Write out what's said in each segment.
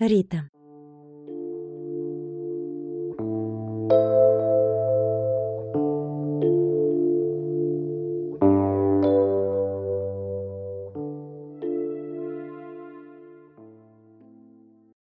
Рита.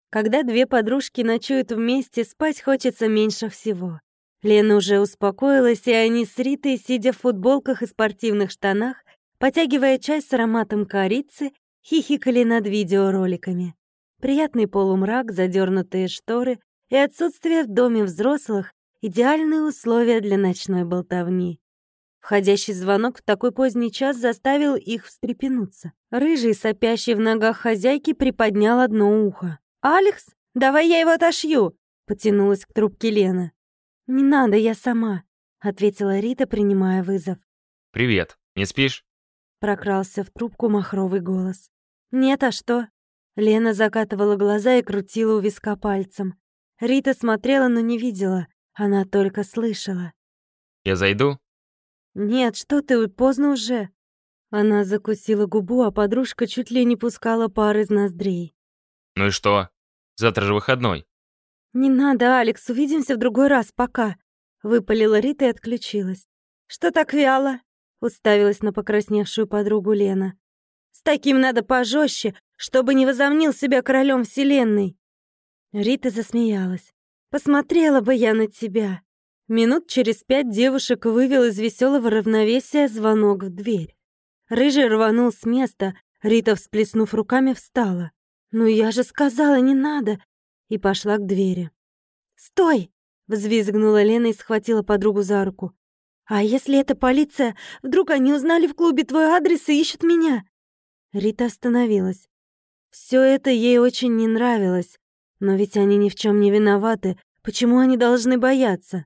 Когда две подружки ночуют вместе, спать хочется меньше всего. Лена уже успокоилась, и они с Ритой, сидя в футболках и спортивных штанах, потягивая чай с ароматом корицы, хихикали над видеороликами. Приятный полумрак, задернутые шторы и отсутствие в доме взрослых — идеальные условия для ночной болтовни. Входящий звонок в такой поздний час заставил их встрепенуться. Рыжий, сопящий в ногах хозяйки, приподнял одно ухо. «Алекс, давай я его отошью!» — потянулась к трубке Лена. «Не надо, я сама», — ответила Рита, принимая вызов. «Привет, не спишь?» Прокрался в трубку махровый голос. «Нет, а что?» Лена закатывала глаза и крутила у виска пальцем. Рита смотрела, но не видела. Она только слышала. «Я зайду?» «Нет, что ты, поздно уже». Она закусила губу, а подружка чуть ли не пускала пар из ноздрей. «Ну и что? Завтра же выходной». «Не надо, Алекс, увидимся в другой раз, пока», — выпалила Рита и отключилась. «Что так вяло?» — уставилась на покрасневшую подругу Лена. «С таким надо пожестче, чтобы не возомнил себя королем вселенной». Рита засмеялась. «Посмотрела бы я на тебя». Минут через пять девушек вывел из веселого равновесия звонок в дверь. Рыжий рванул с места, Рита, всплеснув руками, встала. «Ну я же сказала, не надо!» и пошла к двери. «Стой!» — взвизгнула Лена и схватила подругу за руку. «А если это полиция? Вдруг они узнали в клубе твой адрес и ищут меня?» Рита остановилась. Все это ей очень не нравилось. Но ведь они ни в чем не виноваты. Почему они должны бояться?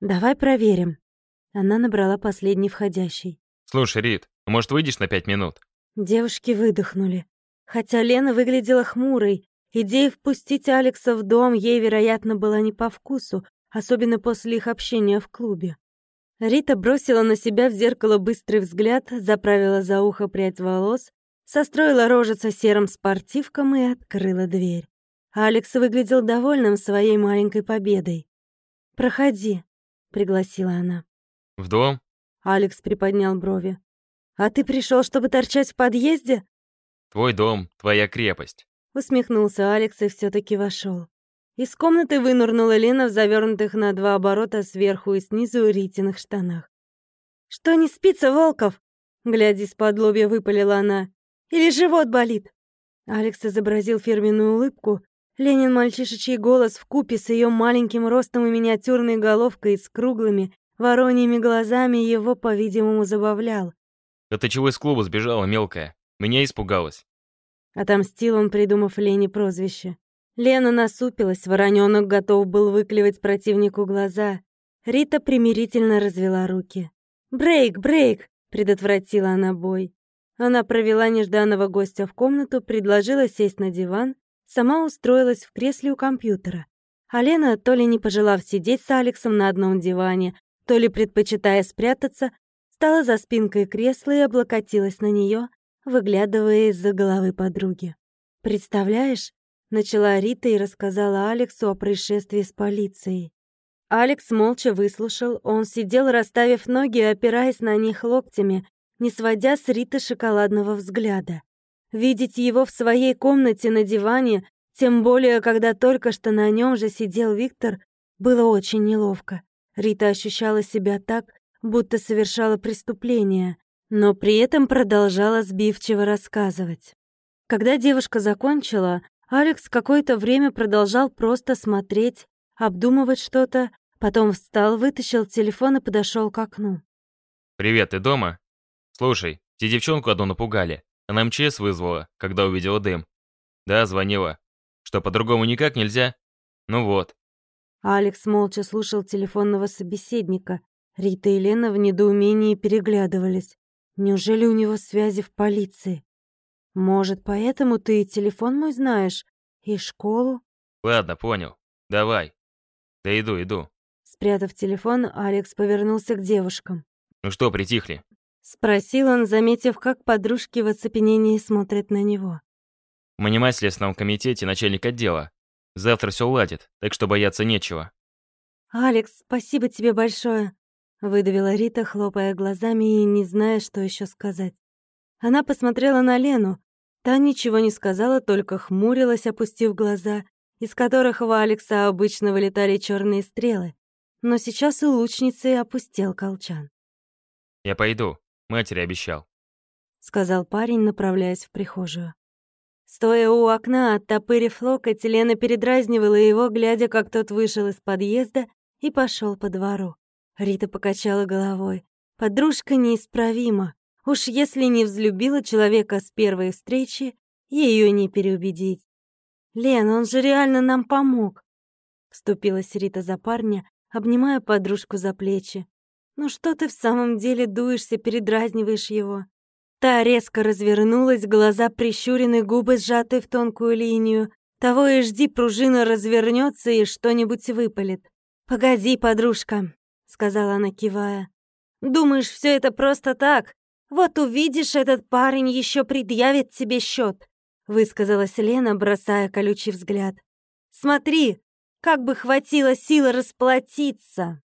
Давай проверим. Она набрала последний входящий. «Слушай, Рит, может, выйдешь на пять минут?» Девушки выдохнули. Хотя Лена выглядела хмурой, идея впустить Алекса в дом ей, вероятно, была не по вкусу, особенно после их общения в клубе. Рита бросила на себя в зеркало быстрый взгляд, заправила за ухо прядь волос, состроила рожица серым спортивком и открыла дверь. Алекс выглядел довольным своей маленькой победой. «Проходи», — пригласила она. «В дом?» Алекс приподнял брови. «А ты пришел, чтобы торчать в подъезде?» «Твой дом, твоя крепость», — усмехнулся Алекс и все таки вошел. Из комнаты вынурнула Лена в завернутых на два оборота сверху и снизу ритиных штанах. «Что не спится, Волков?» — глядя из-под лобья выпалила она. «Или живот болит?» Алекс изобразил фирменную улыбку. Ленин мальчишечий голос в купе с ее маленьким ростом и миниатюрной головкой с круглыми, вороньими глазами его, по-видимому, забавлял. «Да ты чего из клуба сбежала, мелкая? Меня испугалась». Отомстил он, придумав Лене прозвище. Лена насупилась, воронёнок готов был выклевать противнику глаза. Рита примирительно развела руки. «Брейк, брейк!» — предотвратила она бой. Она провела нежданного гостя в комнату, предложила сесть на диван, сама устроилась в кресле у компьютера. А Лена, то ли не пожелав сидеть с Алексом на одном диване, то ли предпочитая спрятаться, стала за спинкой кресла и облокотилась на нее, выглядывая из-за головы подруги. «Представляешь?» — начала Рита и рассказала Алексу о происшествии с полицией. Алекс молча выслушал, он сидел, расставив ноги опираясь на них локтями, не сводя с Риты шоколадного взгляда. Видеть его в своей комнате на диване, тем более, когда только что на нем же сидел Виктор, было очень неловко. Рита ощущала себя так, будто совершала преступление, но при этом продолжала сбивчиво рассказывать. Когда девушка закончила, Алекс какое-то время продолжал просто смотреть, обдумывать что-то, потом встал, вытащил телефон и подошел к окну. «Привет, ты дома? Слушай, те девчонку одну напугали. Она МЧС вызвала, когда увидела дым. Да, звонила. Что, по-другому никак нельзя? Ну вот». Алекс молча слушал телефонного собеседника. Рита и Лена в недоумении переглядывались. Неужели у него связи в полиции? Может, поэтому ты и телефон мой знаешь, и школу? Ладно, понял. Давай. Да иду, иду. Спрятав телефон, Алекс повернулся к девушкам. Ну что, притихли? Спросил он, заметив, как подружки в оцепенении смотрят на него. Манимать в Следственном комитете начальник отдела. Завтра все уладит, так что бояться нечего. «Алекс, спасибо тебе большое», — выдавила Рита, хлопая глазами и не зная, что еще сказать. Она посмотрела на Лену. Та ничего не сказала, только хмурилась, опустив глаза, из которых у Алекса обычно вылетали черные стрелы. Но сейчас у лучницы опустел колчан. «Я пойду, матери обещал», — сказал парень, направляясь в прихожую. Стоя у окна, оттопырив локоть, Лена передразнивала его, глядя, как тот вышел из подъезда и пошел по двору. Рита покачала головой. Подружка неисправима. Уж если не взлюбила человека с первой встречи, ее не переубедить. «Лен, он же реально нам помог!» Вступилась Рита за парня, обнимая подружку за плечи. «Ну что ты в самом деле дуешься, передразниваешь его?» Та резко развернулась, глаза прищурены, губы сжаты в тонкую линию. Того и жди, пружина развернется и что-нибудь выпалит. «Погоди, подружка», — сказала она, кивая. «Думаешь, все это просто так? Вот увидишь, этот парень еще предъявит тебе счет», — высказалась Лена, бросая колючий взгляд. «Смотри, как бы хватило силы расплатиться!»